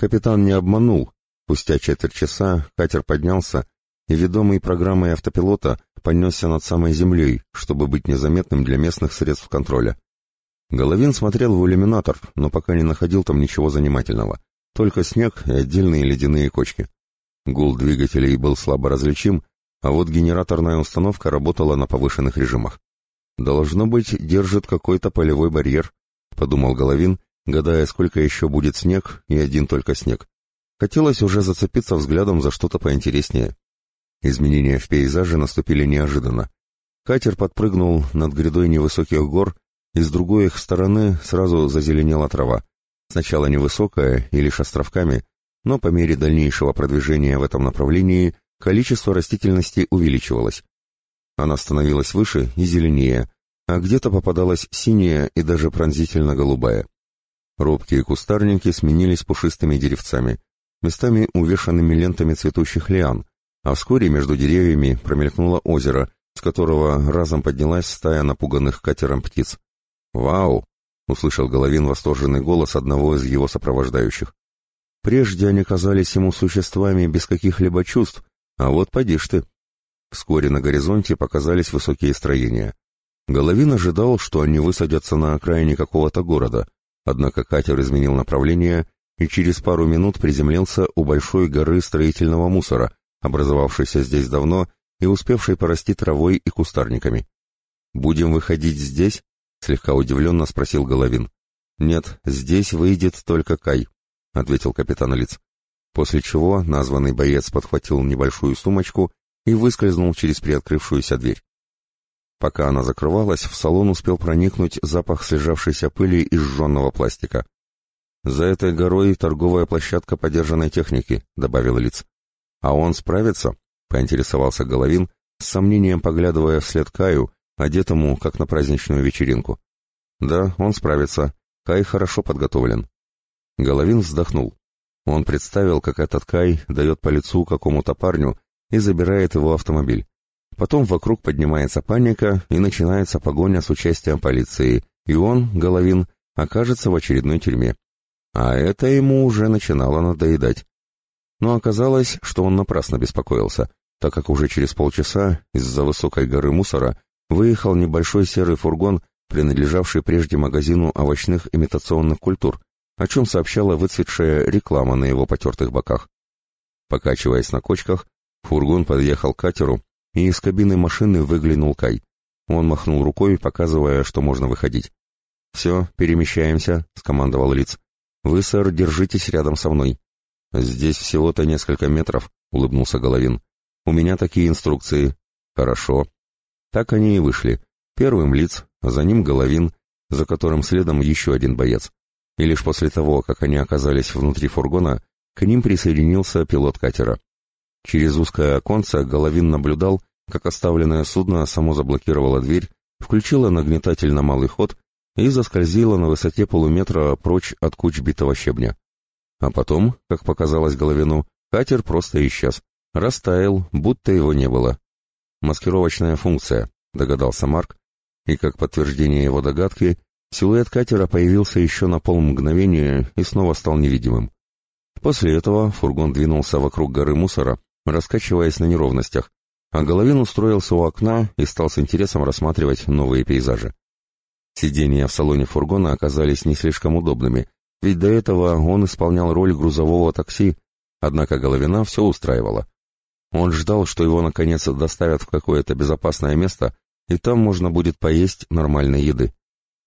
Капитан не обманул. Спустя четверть часа катер поднялся и, ведомый программой автопилота, понесся над самой землей, чтобы быть незаметным для местных средств контроля. Головин смотрел в иллюминатор, но пока не находил там ничего занимательного. Только снег и отдельные ледяные кочки. Гул двигателей был слабо различим, а вот генераторная установка работала на повышенных режимах. «Должно быть, держит какой-то полевой барьер», — подумал Головин, гадая, сколько еще будет снег и один только снег. Хотелось уже зацепиться взглядом за что-то поинтереснее. Изменения в пейзаже наступили неожиданно. Катер подпрыгнул над грядой невысоких гор, и с другой их стороны сразу зазеленела трава. Сначала невысокая и лишь островками, но по мере дальнейшего продвижения в этом направлении количество растительности увеличивалось. Она становилась выше и зеленее, а где-то попадалась синяя и даже пронзительно-голубая. Робкие кустарники сменились пушистыми деревцами, местами увешанными лентами цветущих лиан, а вскоре между деревьями промелькнуло озеро, с которого разом поднялась стая напуганных катером птиц. «Вау!» — услышал Головин восторженный голос одного из его сопровождающих. Прежде они казались ему существами без каких-либо чувств, а вот поди ж ты. Вскоре на горизонте показались высокие строения. Головин ожидал, что они высадятся на окраине какого-то города, однако катер изменил направление и через пару минут приземлился у большой горы строительного мусора, образовавшейся здесь давно и успевшей порасти травой и кустарниками. «Будем выходить здесь?» — слегка удивленно спросил Головин. «Нет, здесь выйдет только Кай», — ответил капитан Лиц. После чего названный боец подхватил небольшую сумочку и выскользнул через приоткрывшуюся дверь. Пока она закрывалась, в салон успел проникнуть запах слежавшейся пыли и сжженного пластика. «За этой горой торговая площадка подержанной техники», — добавил Лиц. «А он справится?» — поинтересовался Головин, с сомнением поглядывая вслед Каю, одетому, как на праздничную вечеринку. «Да, он справится. Кай хорошо подготовлен». Головин вздохнул. Он представил, как этот Кай дает по лицу какому-то парню и забирает его автомобиль. Потом вокруг поднимается паника и начинается погоня с участием полиции, и он, Головин, окажется в очередной тюрьме. А это ему уже начинало надоедать. Но оказалось, что он напрасно беспокоился, так как уже через полчаса из-за высокой горы мусора выехал небольшой серый фургон, принадлежавший прежде магазину овощных имитационных культур, о чем сообщала выцветшая реклама на его потертых боках. Покачиваясь на кочках, фургон подъехал к катеру, и из кабины машины выглянул Кай. Он махнул рукой, показывая, что можно выходить. «Все, перемещаемся», — скомандовал Лиц. «Вы, сэр, держитесь рядом со мной». «Здесь всего-то несколько метров», — улыбнулся Головин. «У меня такие инструкции». «Хорошо». Так они и вышли. Первым Лиц, за ним Головин, за которым следом еще один боец и лишь после того, как они оказались внутри фургона, к ним присоединился пилот катера. Через узкое оконце Головин наблюдал, как оставленное судно само заблокировало дверь, включило нагнетатель на малый ход и заскользило на высоте полуметра прочь от куч битого щебня. А потом, как показалось Головину, катер просто исчез, растаял, будто его не было. «Маскировочная функция», — догадался Марк, и как подтверждение его догадки Силуэт катера появился еще на полмгновения и снова стал невидимым. После этого фургон двинулся вокруг горы мусора, раскачиваясь на неровностях, а Головин устроился у окна и стал с интересом рассматривать новые пейзажи. Сидения в салоне фургона оказались не слишком удобными, ведь до этого он исполнял роль грузового такси, однако Головина все устраивало. Он ждал, что его наконец доставят в какое-то безопасное место, и там можно будет поесть нормальной еды.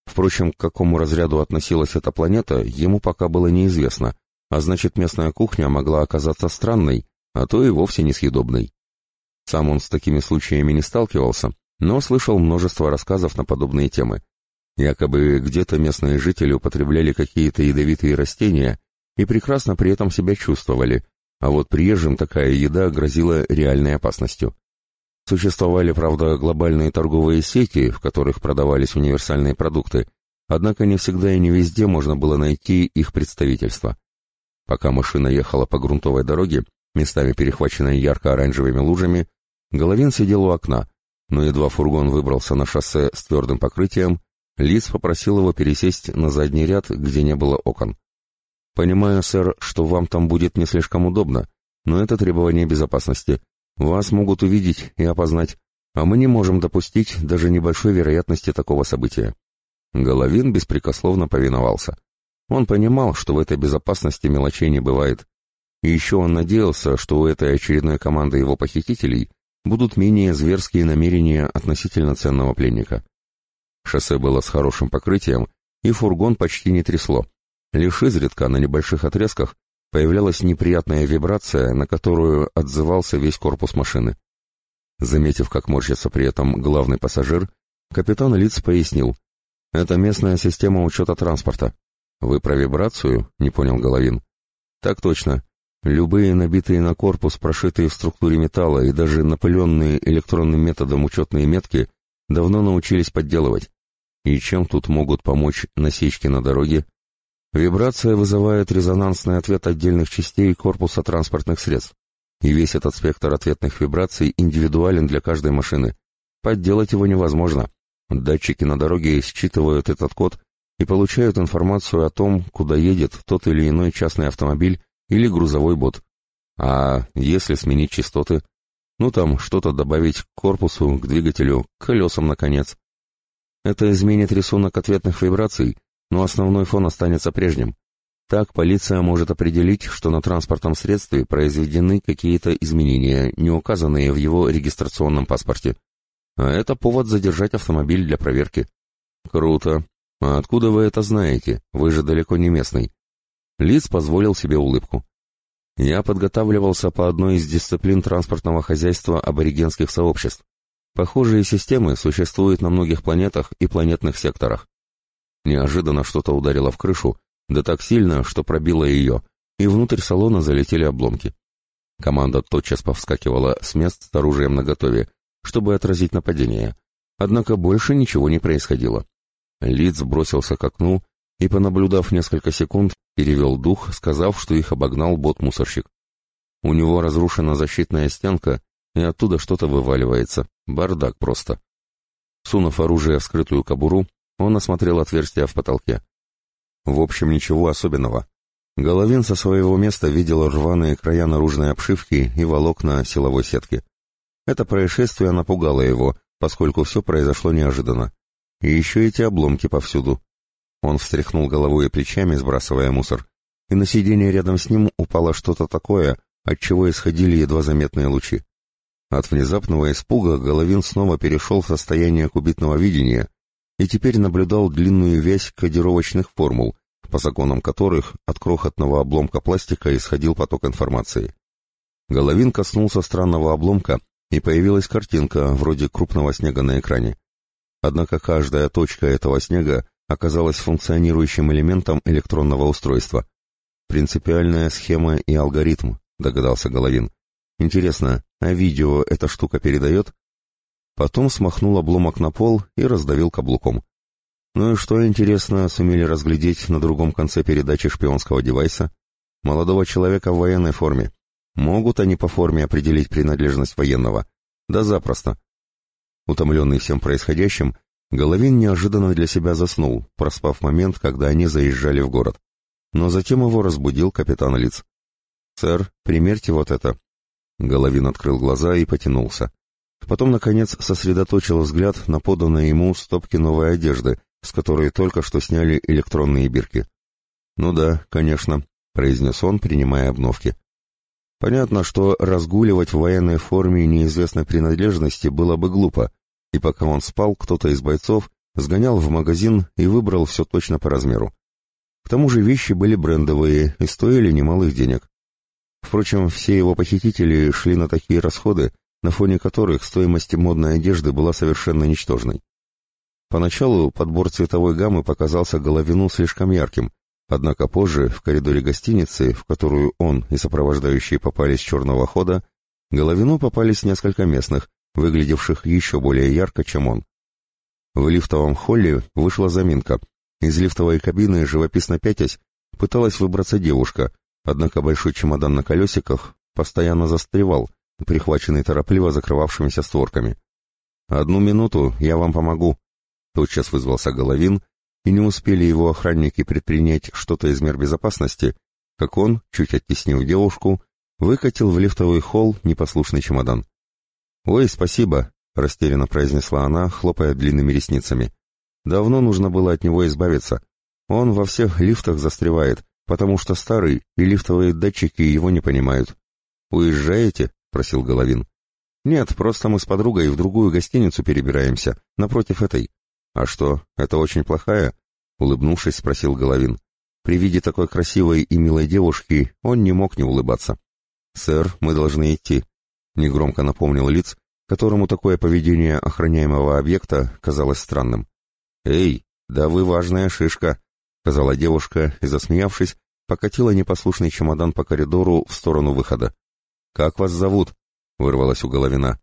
Впрочем, к какому разряду относилась эта планета, ему пока было неизвестно, а значит местная кухня могла оказаться странной, а то и вовсе несъедобной. Сам он с такими случаями не сталкивался, но слышал множество рассказов на подобные темы. Якобы где-то местные жители употребляли какие-то ядовитые растения и прекрасно при этом себя чувствовали, а вот приезжим такая еда грозила реальной опасностью. Существовали, правда, глобальные торговые сети, в которых продавались универсальные продукты, однако не всегда и не везде можно было найти их представительство. Пока машина ехала по грунтовой дороге, местами перехваченной ярко-оранжевыми лужами, Головин сидел у окна, но едва фургон выбрался на шоссе с твердым покрытием, Лиц попросил его пересесть на задний ряд, где не было окон. Понимаю, сэр, что вам там будет не слишком удобно, но это требование безопасности. Вас могут увидеть и опознать, а мы не можем допустить даже небольшой вероятности такого события. Головин беспрекословно повиновался. Он понимал, что в этой безопасности мелочей не бывает. И еще он надеялся, что у этой очередной команды его похитителей будут менее зверские намерения относительно ценного пленника. Шоссе было с хорошим покрытием, и фургон почти не трясло. Лишь изредка на небольших отрезках появлялась неприятная вибрация, на которую отзывался весь корпус машины. Заметив, как морщится при этом главный пассажир, капитан Лиц пояснил. «Это местная система учета транспорта». «Вы про вибрацию?» — не понял Головин. «Так точно. Любые набитые на корпус, прошитые в структуре металла и даже напыленные электронным методом учетные метки давно научились подделывать. И чем тут могут помочь насечки на дороге? Вибрация вызывает резонансный ответ отдельных частей корпуса транспортных средств. И весь этот спектр ответных вибраций индивидуален для каждой машины. Подделать его невозможно. Датчики на дороге считывают этот код и получают информацию о том, куда едет тот или иной частный автомобиль или грузовой бот. А если сменить частоты? Ну там что-то добавить к корпусу, к двигателю, к колесам, наконец. Это изменит рисунок ответных вибраций, но основной фон останется прежним. Так полиция может определить, что на транспортном средстве произведены какие-то изменения, не указанные в его регистрационном паспорте. А это повод задержать автомобиль для проверки. Круто. А откуда вы это знаете? Вы же далеко не местный. Лиц позволил себе улыбку. Я подготавливался по одной из дисциплин транспортного хозяйства аборигенских сообществ. Похожие системы существуют на многих планетах и планетных секторах. Неожиданно что-то ударило в крышу, да так сильно, что пробило ее, и внутрь салона залетели обломки. Команда тотчас повскакивала с мест с оружием наготове, чтобы отразить нападение. Однако больше ничего не происходило. Лиц бросился к окну и, понаблюдав несколько секунд, перевел дух, сказав, что их обогнал бот-мусорщик. У него разрушена защитная стенка, и оттуда что-то вываливается. Бардак просто. Сунув оружие в скрытую кобуру, он осмотрел отверстия в потолке. В общем, ничего особенного. Головин со своего места видел рваные края наружной обшивки и волокна силовой сетки. Это происшествие напугало его, поскольку все произошло неожиданно. И еще эти обломки повсюду. Он встряхнул головой и плечами, сбрасывая мусор, и на сиденье рядом с ним упало что-то такое, от чего исходили едва заметные лучи. От внезапного испуга Головин снова перешел в состояние кубитного видения и теперь наблюдал длинную вязь кодировочных формул, по законам которых от крохотного обломка пластика исходил поток информации. Головин коснулся странного обломка, и появилась картинка вроде крупного снега на экране. Однако каждая точка этого снега оказалась функционирующим элементом электронного устройства. Принципиальная схема и алгоритм, догадался Головин. Интересно, а видео эта штука передает? Потом смахнул обломок на пол и раздавил каблуком. Ну и что, интересно, сумели разглядеть на другом конце передачи шпионского девайса? Молодого человека в военной форме. Могут они по форме определить принадлежность военного? Да запросто. Утомленный всем происходящим, Головин неожиданно для себя заснул, проспав момент, когда они заезжали в город. Но затем его разбудил капитан Лиц. «Сэр, примерьте вот это». Головин открыл глаза и потянулся. Потом, наконец, сосредоточил взгляд на поданные ему стопки новой одежды, с которой только что сняли электронные бирки. «Ну да, конечно», — произнес он, принимая обновки. Понятно, что разгуливать в военной форме неизвестной принадлежности было бы глупо, и пока он спал, кто-то из бойцов сгонял в магазин и выбрал все точно по размеру. К тому же вещи были брендовые и стоили немалых денег. Впрочем, все его похитители шли на такие расходы, на фоне которых стоимость модной одежды была совершенно ничтожной. Поначалу подбор цветовой гаммы показался Головину слишком ярким, однако позже, в коридоре гостиницы, в которую он и сопровождающие попали с черного хода, Головину попались несколько местных, выглядевших еще более ярко, чем он. В лифтовом холле вышла заминка. Из лифтовой кабины, живописно пятясь, пыталась выбраться девушка, однако большой чемодан на колесиках постоянно застревал, прихваченный торопливо закрывавшимися створками. «Одну минуту, я вам помогу», — тотчас вызвался Головин и не успели его охранники предпринять что-то из мер безопасности, как он, чуть оттеснив девушку, выкатил в лифтовый холл непослушный чемодан. «Ой, спасибо», — растерянно произнесла она, хлопая длинными ресницами. «Давно нужно было от него избавиться. Он во всех лифтах застревает, потому что старый, и лифтовые датчики его не понимают». «Уезжаете?» — просил Головин. «Нет, просто мы с подругой в другую гостиницу перебираемся, напротив этой». «А что, это очень плохая?» — улыбнувшись, спросил Головин. При виде такой красивой и милой девушки он не мог не улыбаться. «Сэр, мы должны идти», — негромко напомнил лиц, которому такое поведение охраняемого объекта казалось странным. «Эй, да вы важная шишка», — сказала девушка и, засмеявшись, покатила непослушный чемодан по коридору в сторону выхода. «Как вас зовут?» — вырвалась у Головина.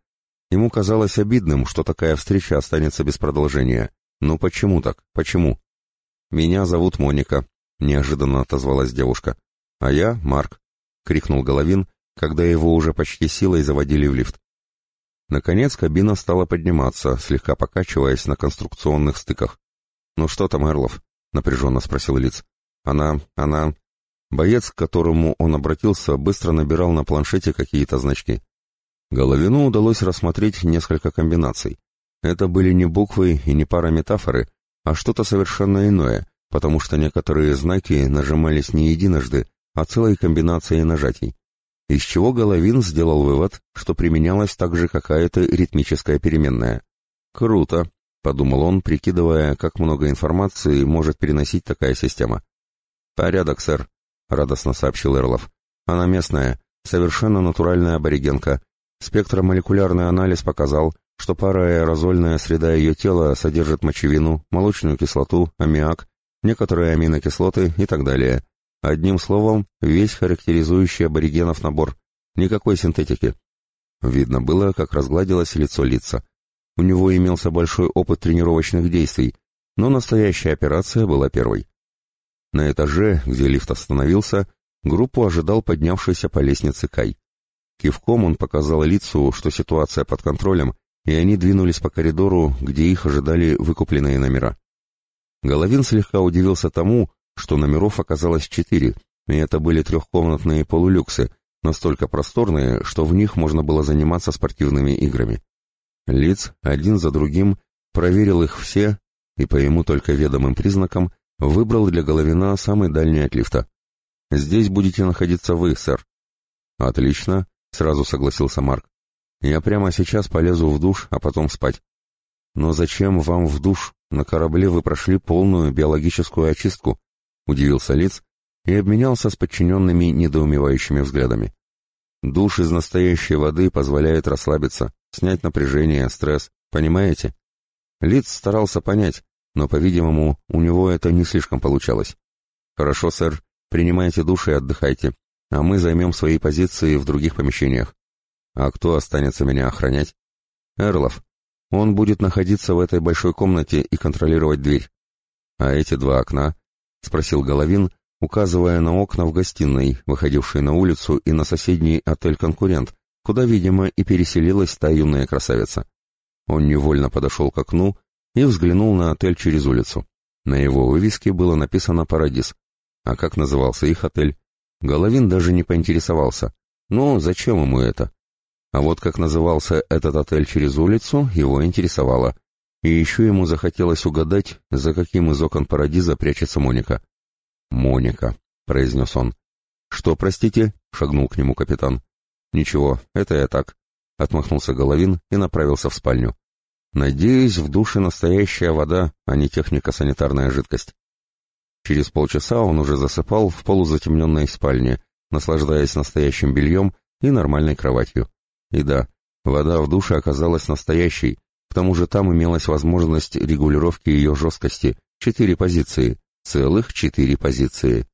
Ему казалось обидным, что такая встреча останется без продолжения. «Ну почему так? Почему?» «Меня зовут Моника», — неожиданно отозвалась девушка. «А я Марк», — крикнул Головин, когда его уже почти силой заводили в лифт. Наконец кабина стала подниматься, слегка покачиваясь на конструкционных стыках. «Ну что там, Эрлов?» — напряженно спросил Лиц. «Она... она...» Боец, к которому он обратился, быстро набирал на планшете какие-то значки. Головину удалось рассмотреть несколько комбинаций. Это были не буквы и не пара метафоры, а что-то совершенно иное, потому что некоторые знаки нажимались не единожды, а целой комбинацией нажатий из чего Головин сделал вывод, что применялась также какая-то ритмическая переменная. «Круто», — подумал он, прикидывая, как много информации может переносить такая система. «Порядок, сэр», — радостно сообщил Эрлов. «Она местная, совершенно натуральная аборигенка. Спектромолекулярный анализ показал, что парааэрозольная среда ее тела содержит мочевину, молочную кислоту, аммиак, некоторые аминокислоты и так далее. Одним словом, весь характеризующий аборигенов набор. Никакой синтетики. Видно было, как разгладилось лицо лица. У него имелся большой опыт тренировочных действий, но настоящая операция была первой. На этаже, где лифт остановился, группу ожидал поднявшийся по лестнице Кай. Кивком он показал лицу, что ситуация под контролем, и они двинулись по коридору, где их ожидали выкупленные номера. Головин слегка удивился тому, что номеров оказалось четыре, и это были трехкомнатные полулюксы, настолько просторные, что в них можно было заниматься спортивными играми. Лиц один за другим проверил их все и по ему только ведомым признакам выбрал для Головина самый дальний от лифта. «Здесь будете находиться вы, сэр». «Отлично», — сразу согласился Марк. «Я прямо сейчас полезу в душ, а потом спать». «Но зачем вам в душ? На корабле вы прошли полную биологическую очистку», — удивился Лиц и обменялся с подчиненными недоумевающими взглядами. Душ из настоящей воды позволяет расслабиться, снять напряжение, стресс, понимаете? Лиц старался понять, но, по-видимому, у него это не слишком получалось. «Хорошо, сэр, принимайте душ и отдыхайте, а мы займем свои позиции в других помещениях. А кто останется меня охранять?» «Эрлов. Он будет находиться в этой большой комнате и контролировать дверь. А эти два окна — спросил Головин, указывая на окна в гостиной, выходившие на улицу и на соседний отель-конкурент, куда, видимо, и переселилась та юная красавица. Он невольно подошел к окну и взглянул на отель через улицу. На его вывеске было написано «Парадис». А как назывался их отель? Головин даже не поинтересовался. Ну, зачем ему это? А вот как назывался этот отель через улицу, его интересовало. И еще ему захотелось угадать, за каким из окон Парадиза прячется Моника. «Моника», — произнес он. «Что, простите?» — шагнул к нему капитан. «Ничего, это я так», — отмахнулся Головин и направился в спальню. «Надеюсь, в душе настоящая вода, а не технико-санитарная жидкость». Через полчаса он уже засыпал в полузатемненной спальне, наслаждаясь настоящим бельем и нормальной кроватью. И да, вода в душе оказалась настоящей, к тому же там имелась возможность регулировки ее жесткости, четыре позиции, целых четыре позиции.